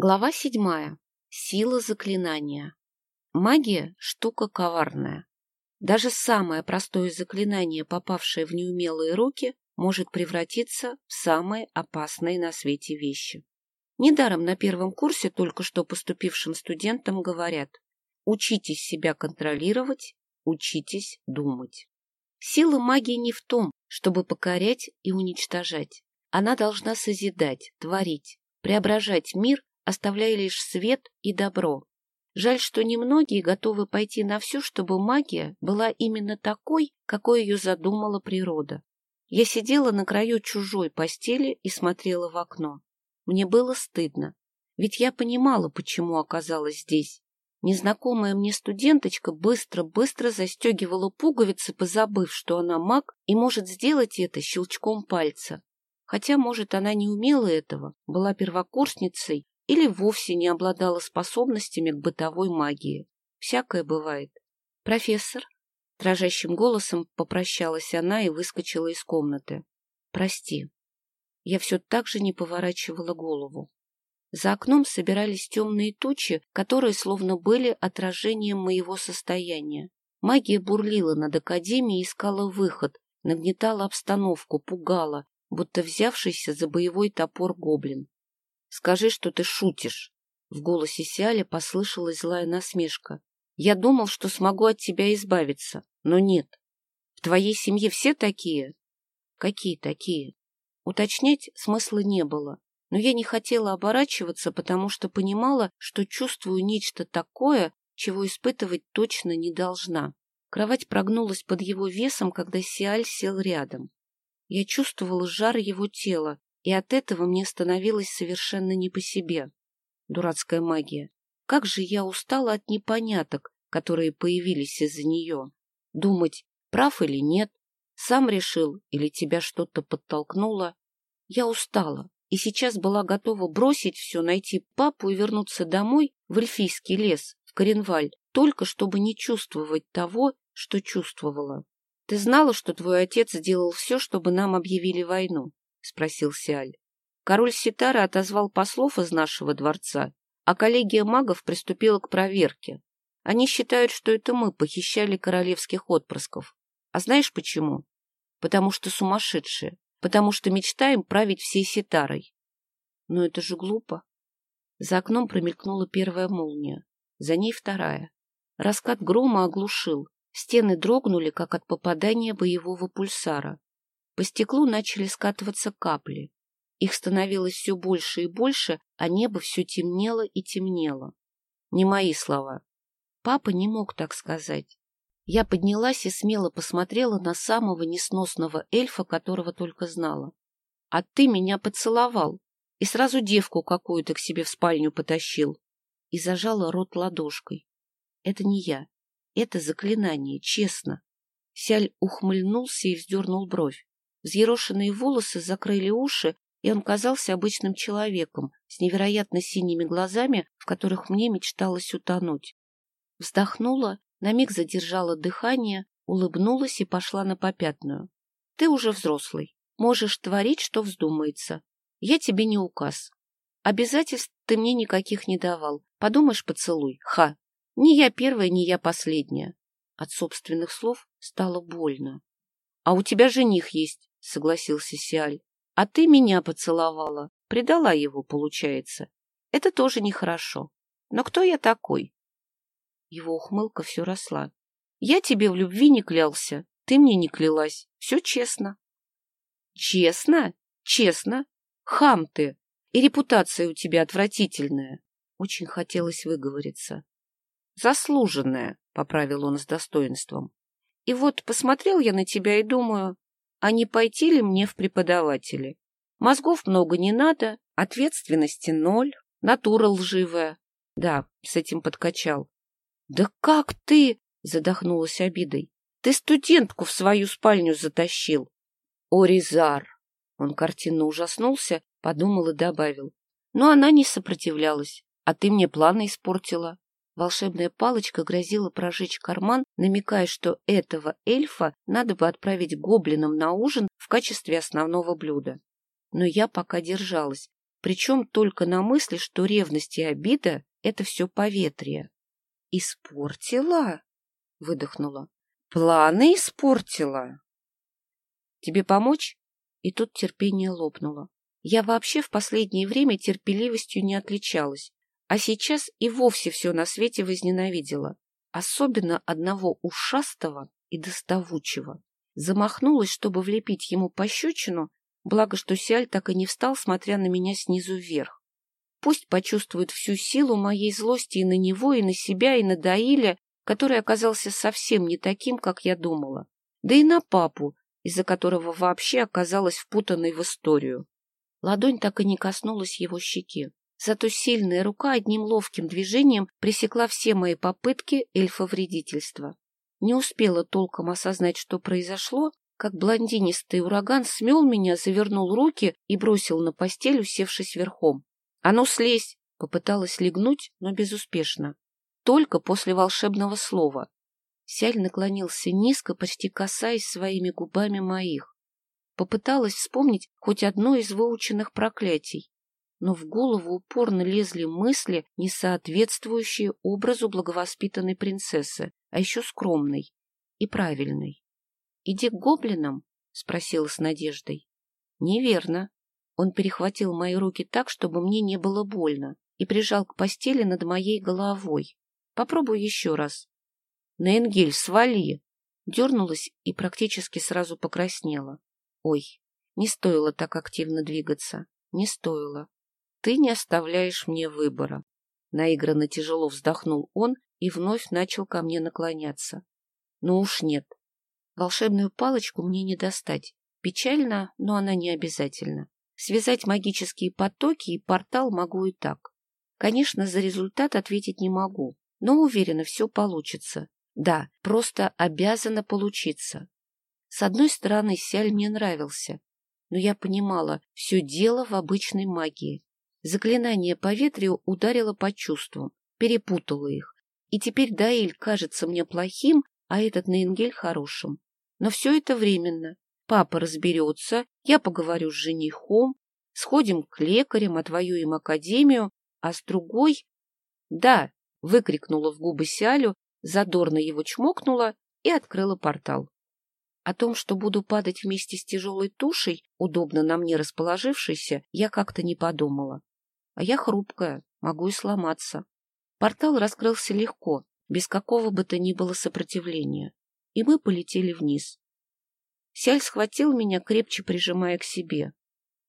Глава седьмая. Сила заклинания. Магия – штука коварная. Даже самое простое заклинание, попавшее в неумелые руки, может превратиться в самые опасные на свете вещи. Недаром на первом курсе только что поступившим студентам говорят «Учитесь себя контролировать, учитесь думать». Сила магии не в том, чтобы покорять и уничтожать. Она должна созидать, творить, преображать мир оставляя лишь свет и добро. Жаль, что немногие готовы пойти на все, чтобы магия была именно такой, какой ее задумала природа. Я сидела на краю чужой постели и смотрела в окно. Мне было стыдно, ведь я понимала, почему оказалась здесь. Незнакомая мне студенточка быстро-быстро застегивала пуговицы, позабыв, что она маг и может сделать это щелчком пальца. Хотя, может, она не умела этого, была первокурсницей или вовсе не обладала способностями к бытовой магии. Всякое бывает. «Профессор?» Дрожащим голосом попрощалась она и выскочила из комнаты. «Прости». Я все так же не поворачивала голову. За окном собирались темные тучи, которые словно были отражением моего состояния. Магия бурлила над Академией искала выход, нагнетала обстановку, пугала, будто взявшийся за боевой топор гоблин. Скажи, что ты шутишь. В голосе Сиали послышалась злая насмешка. Я думал, что смогу от тебя избавиться, но нет. В твоей семье все такие? Какие такие? Уточнять смысла не было, но я не хотела оборачиваться, потому что понимала, что чувствую нечто такое, чего испытывать точно не должна. Кровать прогнулась под его весом, когда Сиаль сел рядом. Я чувствовала жар его тела, и от этого мне становилось совершенно не по себе. Дурацкая магия. Как же я устала от непоняток, которые появились из-за нее. Думать, прав или нет, сам решил или тебя что-то подтолкнуло. Я устала и сейчас была готова бросить все, найти папу и вернуться домой в эльфийский лес, в Коренваль, только чтобы не чувствовать того, что чувствовала. Ты знала, что твой отец сделал все, чтобы нам объявили войну? — спросил Сиаль. Король Ситара отозвал послов из нашего дворца, а коллегия магов приступила к проверке. Они считают, что это мы похищали королевских отпрысков. А знаешь почему? Потому что сумасшедшие, потому что мечтаем править всей Ситарой. Но это же глупо. За окном промелькнула первая молния, за ней вторая. Раскат грома оглушил, стены дрогнули, как от попадания боевого пульсара. По стеклу начали скатываться капли. Их становилось все больше и больше, а небо все темнело и темнело. Не мои слова. Папа не мог так сказать. Я поднялась и смело посмотрела на самого несносного эльфа, которого только знала. — А ты меня поцеловал и сразу девку какую-то к себе в спальню потащил. И зажала рот ладошкой. Это не я. Это заклинание, честно. Сяль ухмыльнулся и вздернул бровь. Взъерошенные волосы закрыли уши, и он казался обычным человеком с невероятно синими глазами, в которых мне мечталось утонуть. Вздохнула, на миг задержала дыхание, улыбнулась и пошла на попятную. — Ты уже взрослый, можешь творить, что вздумается. Я тебе не указ. Обязательств ты мне никаких не давал. Подумаешь, поцелуй. Ха! Ни я первая, ни я последняя. От собственных слов стало больно. — А у тебя жених есть. — согласился Сиаль. — А ты меня поцеловала. Предала его, получается. Это тоже нехорошо. Но кто я такой? Его ухмылка все росла. Я тебе в любви не клялся, ты мне не клялась. Все честно. Честно? Честно? Хам ты. И репутация у тебя отвратительная. Очень хотелось выговориться. Заслуженная, — поправил он с достоинством. И вот посмотрел я на тебя и думаю, а не пойти ли мне в преподаватели? Мозгов много не надо, ответственности ноль, натура лживая. Да, с этим подкачал. Да как ты, задохнулась обидой, ты студентку в свою спальню затащил. О, Резар! Он картинно ужаснулся, подумал и добавил. Но она не сопротивлялась, а ты мне планы испортила. Волшебная палочка грозила прожечь карман, намекая, что этого эльфа надо бы отправить гоблинам на ужин в качестве основного блюда. Но я пока держалась, причем только на мысли, что ревность и обида — это все поветрие. «Испортила?» — выдохнула. «Планы испортила?» «Тебе помочь?» И тут терпение лопнуло. Я вообще в последнее время терпеливостью не отличалась, а сейчас и вовсе все на свете возненавидела. Особенно одного ушастого и доставучего. Замахнулась, чтобы влепить ему пощечину, благо что Сиаль так и не встал, смотря на меня снизу вверх. Пусть почувствует всю силу моей злости и на него, и на себя, и на Даиля, который оказался совсем не таким, как я думала. Да и на папу, из-за которого вообще оказалась впутанной в историю. Ладонь так и не коснулась его щеки. Зато сильная рука одним ловким движением пресекла все мои попытки эльфовредительства. Не успела толком осознать, что произошло, как блондинистый ураган смел меня, завернул руки и бросил на постель, усевшись верхом. — А ну, слезь! — попыталась легнуть, но безуспешно. Только после волшебного слова. Сяль наклонился низко, почти касаясь своими губами моих. Попыталась вспомнить хоть одно из выученных проклятий, но в голову упорно лезли мысли, не соответствующие образу благовоспитанной принцессы, а еще скромной и правильной. — Иди к гоблинам? — спросила с надеждой. — Неверно. Он перехватил мои руки так, чтобы мне не было больно, и прижал к постели над моей головой. Попробуй еще раз. — Ненгель, свали! Дернулась и практически сразу покраснела. Ой, не стоило так активно двигаться. Не стоило. Ты не оставляешь мне выбора. Наигранно тяжело вздохнул он и вновь начал ко мне наклоняться. Ну уж нет. Волшебную палочку мне не достать. Печально, но она не обязательна. Связать магические потоки и портал могу и так. Конечно, за результат ответить не могу, но уверена, все получится. Да, просто обязано получиться. С одной стороны, Сяль мне нравился, но я понимала, все дело в обычной магии. Заклинание по ветрию ударило по чувствам, перепутало их. И теперь Даиль кажется мне плохим, а этот Нейнгель хорошим. Но все это временно. Папа разберется, я поговорю с женихом, сходим к лекарям, отвоюем академию, а с другой... Да, выкрикнула в губы Сялю, задорно его чмокнула и открыла портал. О том, что буду падать вместе с тяжелой тушей, удобно на мне расположившейся, я как-то не подумала. А я хрупкая, могу и сломаться. Портал раскрылся легко, без какого бы то ни было сопротивления, и мы полетели вниз. Сяль схватил меня, крепче прижимая к себе.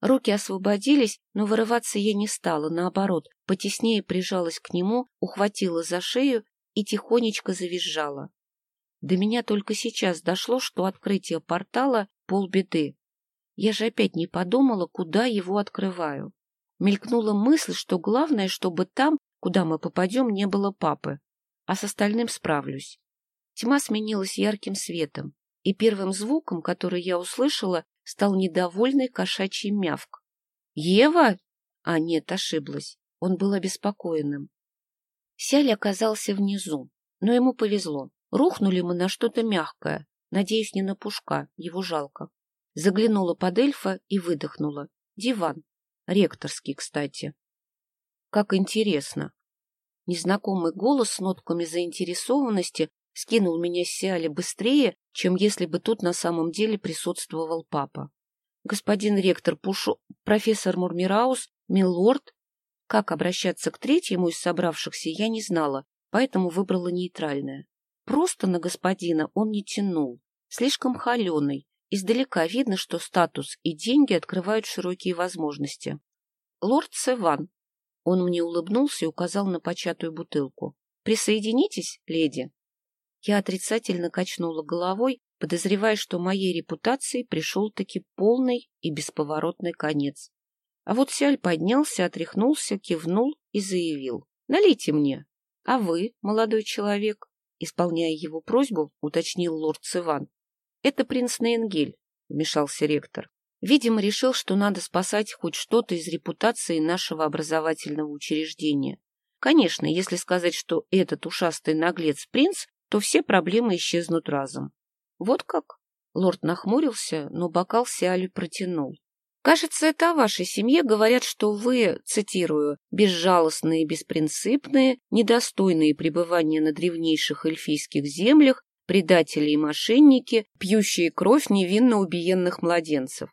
Руки освободились, но вырываться я не стала, наоборот, потеснее прижалась к нему, ухватила за шею и тихонечко завизжала. До меня только сейчас дошло, что открытие портала — полбеды. Я же опять не подумала, куда его открываю. Мелькнула мысль, что главное, чтобы там, куда мы попадем, не было папы, а с остальным справлюсь. Тьма сменилась ярким светом, и первым звуком, который я услышала, стал недовольный кошачий мявк. «Ева?» А нет, ошиблась. Он был обеспокоенным. Сяль оказался внизу, но ему повезло. Рухнули мы на что-то мягкое, надеюсь, не на пушка, его жалко. Заглянула под эльфа и выдохнула. Диван. Ректорский, кстати. Как интересно. Незнакомый голос с нотками заинтересованности скинул меня с Сиали быстрее, чем если бы тут на самом деле присутствовал папа. Господин ректор Пушу, профессор Мурмираус, милорд. Как обращаться к третьему из собравшихся, я не знала, поэтому выбрала нейтральное. Просто на господина он не тянул, слишком холеный, Издалека видно, что статус и деньги открывают широкие возможности. Лорд Севан. Он мне улыбнулся и указал на початую бутылку. Присоединитесь, леди. Я отрицательно качнула головой, подозревая, что моей репутации пришел-таки полный и бесповоротный конец. А вот Сяль поднялся, отряхнулся, кивнул и заявил. — Налейте мне. — А вы, молодой человек? Исполняя его просьбу, уточнил лорд Севан. Это принц Нейнгель, — вмешался ректор. Видимо, решил, что надо спасать хоть что-то из репутации нашего образовательного учреждения. Конечно, если сказать, что этот ушастый наглец принц, то все проблемы исчезнут разом. Вот как? Лорд нахмурился, но бокал Сиали протянул. Кажется, это о вашей семье говорят, что вы, цитирую, безжалостные, беспринципные, недостойные пребывания на древнейших эльфийских землях, предатели и мошенники, пьющие кровь невинно убиенных младенцев.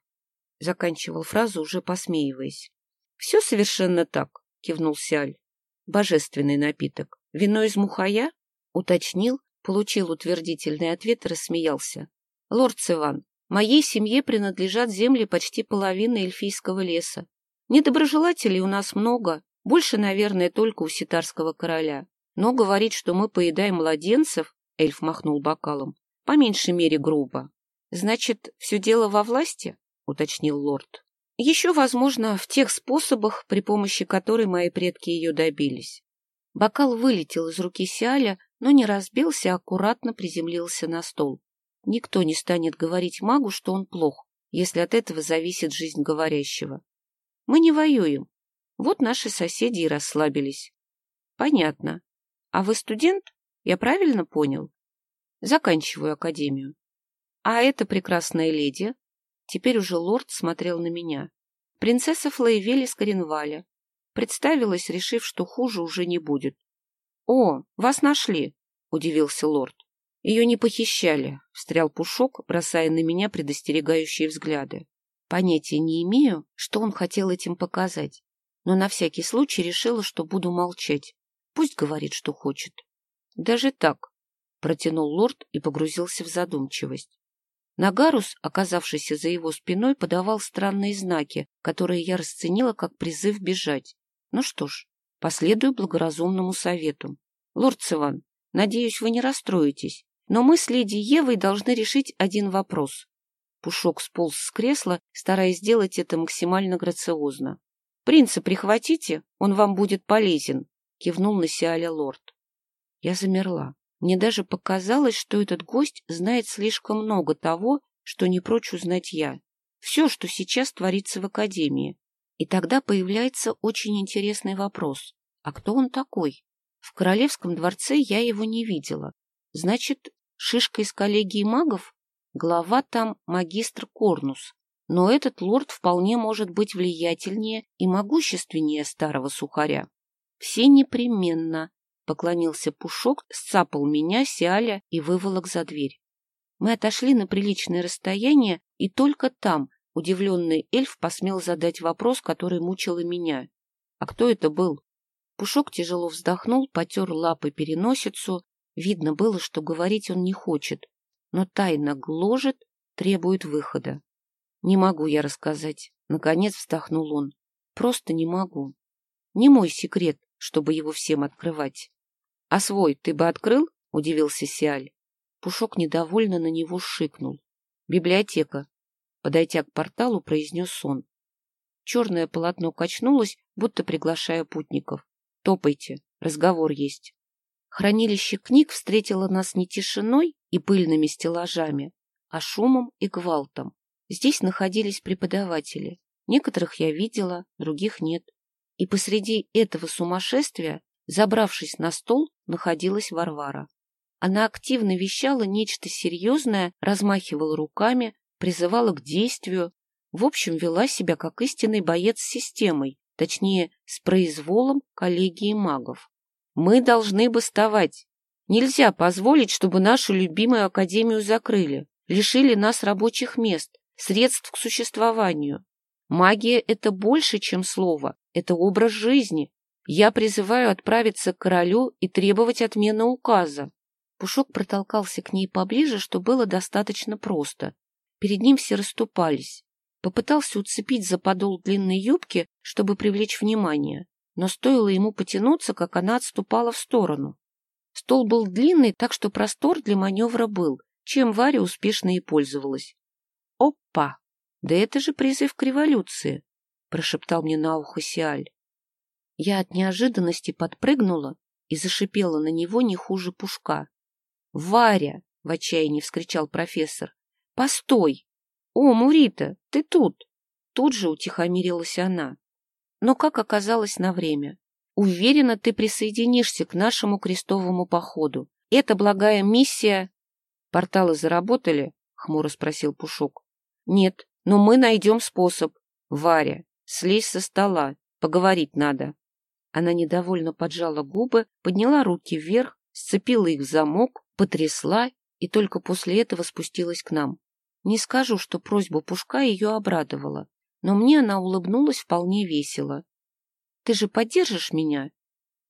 Заканчивал фразу, уже посмеиваясь. — Все совершенно так, — кивнул Сиаль. — Божественный напиток. Вино из мухая? — уточнил, получил утвердительный ответ и рассмеялся. — Лорд Сиван, моей семье принадлежат земли почти половины эльфийского леса. Недоброжелателей у нас много, больше, наверное, только у ситарского короля. Но говорить, что мы поедаем младенцев, — эльф махнул бокалом, — по меньшей мере грубо. — Значит, все дело во власти? — уточнил лорд. — Еще, возможно, в тех способах, при помощи которой мои предки ее добились. Бокал вылетел из руки Сиаля, но не разбился, а аккуратно приземлился на стол. Никто не станет говорить магу, что он плох, если от этого зависит жизнь говорящего. Мы не воюем. Вот наши соседи и расслабились. Понятно. А вы студент? Я правильно понял? Заканчиваю академию. А эта прекрасная леди? Теперь уже лорд смотрел на меня. Принцесса Флейвель из. Представилась, решив, что хуже уже не будет. — О, вас нашли! — удивился лорд. — Ее не похищали, — встрял Пушок, бросая на меня предостерегающие взгляды. Понятия не имею, что он хотел этим показать, но на всякий случай решила, что буду молчать. Пусть говорит, что хочет. Даже так, протянул лорд и погрузился в задумчивость. Нагарус, оказавшийся за его спиной, подавал странные знаки, которые я расценила как призыв бежать. Ну что ж, последую благоразумному совету. Лорд Сиван, надеюсь, вы не расстроитесь, но мы с леди Евой должны решить один вопрос. Пушок сполз с кресла, стараясь сделать это максимально грациозно. «Принца прихватите, он вам будет полезен», — кивнул на Сиаля лорд. Я замерла. Мне даже показалось, что этот гость знает слишком много того, что не прочь узнать я. Все, что сейчас творится в Академии. И тогда появляется очень интересный вопрос. А кто он такой? В Королевском дворце я его не видела. Значит, шишка из коллегии магов? Глава там магистр Корнус. Но этот лорд вполне может быть влиятельнее и могущественнее старого сухаря. Все непременно Поклонился Пушок, сцапал меня, Сиаля и выволок за дверь. Мы отошли на приличное расстояние, и только там удивленный эльф посмел задать вопрос, который мучил и меня. А кто это был? Пушок тяжело вздохнул, потер лапы переносицу. Видно было, что говорить он не хочет, но тайна гложет, требует выхода. Не могу я рассказать. Наконец вздохнул он. Просто не могу. Не мой секрет, чтобы его всем открывать. — А свой ты бы открыл? — удивился Сиаль. Пушок недовольно на него шикнул. — Библиотека. Подойдя к порталу, произнес он. Черное полотно качнулось, будто приглашая путников. — Топайте, разговор есть. Хранилище книг встретило нас не тишиной и пыльными стеллажами, а шумом и гвалтом. Здесь находились преподаватели. Некоторых я видела, других нет. И посреди этого сумасшествия Забравшись на стол, находилась Варвара. Она активно вещала нечто серьезное, размахивала руками, призывала к действию, в общем, вела себя как истинный боец с системой, точнее, с произволом коллегии магов. Мы должны бастовать. Нельзя позволить, чтобы нашу любимую академию закрыли, лишили нас рабочих мест, средств к существованию. Магия — это больше, чем слово, это образ жизни, я призываю отправиться к королю и требовать отмены указа. Пушок протолкался к ней поближе, что было достаточно просто. Перед ним все расступались. Попытался уцепить за подол длинной юбки, чтобы привлечь внимание, но стоило ему потянуться, как она отступала в сторону. Стол был длинный, так что простор для маневра был, чем Варя успешно и пользовалась. «Опа! Да это же призыв к революции!» — прошептал мне на ухо Сиаль. Я от неожиданности подпрыгнула и зашипела на него не хуже пушка. «Варя!» — в отчаянии вскричал профессор. «Постой! О, Мурита, ты тут!» Тут же утихомирилась она. Но как оказалось на время. Уверена, ты присоединишься к нашему крестовому походу. Это благая миссия... Порталы заработали? Хмуро спросил Пушок. Нет, но мы найдем способ. Варя, слезь со стола, поговорить надо. Она недовольно поджала губы, подняла руки вверх, сцепила их в замок, потрясла и только после этого спустилась к нам. Не скажу, что просьба Пушка ее обрадовала, но мне она улыбнулась вполне весело. — Ты же поддержишь меня?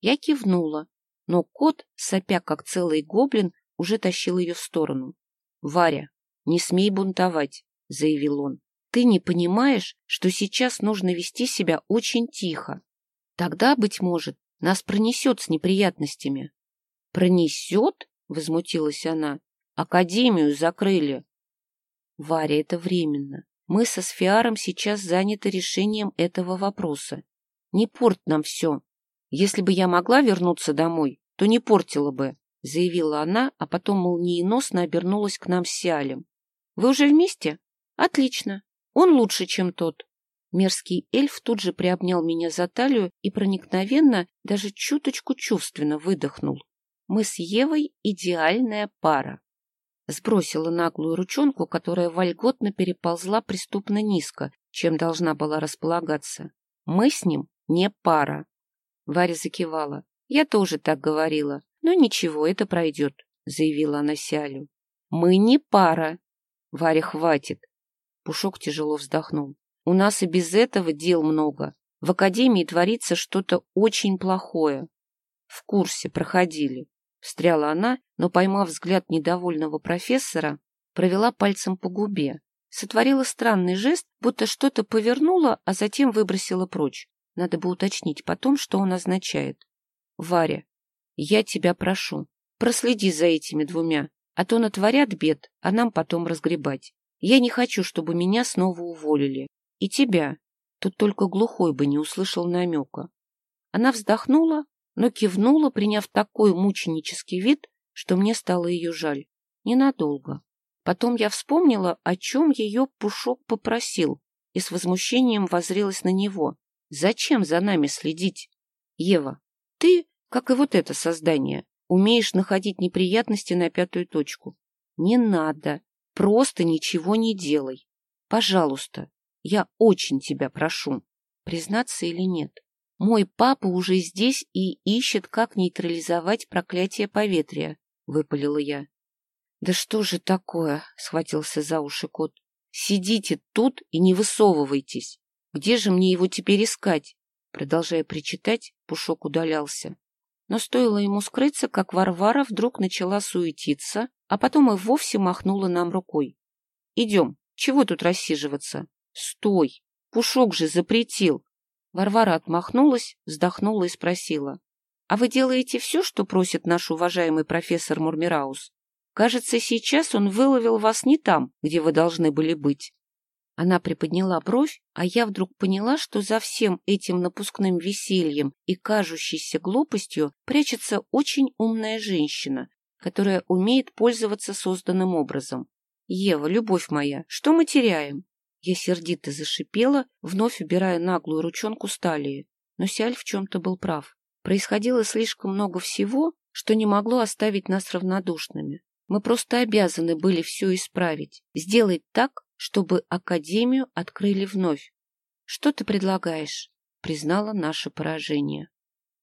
Я кивнула, но кот, сопя как целый гоблин, уже тащил ее в сторону. — Варя, не смей бунтовать, — заявил он. — Ты не понимаешь, что сейчас нужно вести себя очень тихо. Тогда, быть может, нас пронесет с неприятностями. — Пронесет? — возмутилась она. — Академию закрыли. — Варя, это временно. Мы со Сфиаром сейчас заняты решением этого вопроса. Не порт нам все. Если бы я могла вернуться домой, то не портила бы, — заявила она, а потом молниеносно обернулась к нам с Сиалем. — Вы уже вместе? Отлично. Он лучше, чем тот. Мерзкий эльф тут же приобнял меня за талию и проникновенно, даже чуточку чувственно выдохнул. Мы с Евой идеальная пара. Сбросила наглую ручонку, которая вольготно переползла преступно низко, чем должна была располагаться. Мы с ним не пара. Варя закивала. Я тоже так говорила. Но ничего, это пройдет, заявила она Сялю. Мы не пара. Варя, хватит. Пушок тяжело вздохнул. У нас и без этого дел много. В академии творится что-то очень плохое. В курсе проходили. Встряла она, но, поймав взгляд недовольного профессора, провела пальцем по губе. Сотворила странный жест, будто что-то повернула, а затем выбросила прочь. Надо бы уточнить потом, что он означает. Варя, я тебя прошу, проследи за этими двумя, а то натворят бед, а нам потом разгребать. Я не хочу, чтобы меня снова уволили. И тебя. Тут только глухой бы не услышал намека. Она вздохнула, но кивнула, приняв такой мученический вид, что мне стало ее жаль. Ненадолго. Потом я вспомнила, о чем ее Пушок попросил, и с возмущением возрелась на него. Зачем за нами следить? Ева, ты, как и вот это создание, умеешь находить неприятности на пятую точку. Не надо. Просто ничего не делай. Пожалуйста, я очень тебя прошу. Признаться или нет? Мой папа уже здесь и ищет, как нейтрализовать проклятие поветрия, — выпалила я. — Да что же такое? — схватился за уши кот. — Сидите тут и не высовывайтесь. Где же мне его теперь искать? Продолжая причитать, Пушок удалялся. Но стоило ему скрыться, как Варвара вдруг начала суетиться, а потом и вовсе махнула нам рукой. — Идем, чего тут рассиживаться? — Стой! Пушок же запретил! Варвара отмахнулась, вздохнула и спросила. — А вы делаете все, что просит наш уважаемый профессор Мурмираус? Кажется, сейчас он выловил вас не там, где вы должны были быть. Она приподняла бровь, а я вдруг поняла, что за всем этим напускным весельем и кажущейся глупостью прячется очень умная женщина, которая умеет пользоваться созданным образом. «Ева, любовь моя, что мы теряем?» Я сердито зашипела, вновь убирая наглую ручонку с талии. Но Сиаль в чем-то был прав. Происходило слишком много всего, что не могло оставить нас равнодушными. Мы просто обязаны были все исправить, сделать так, чтобы Академию открыли вновь. — Что ты предлагаешь? — признала наше поражение.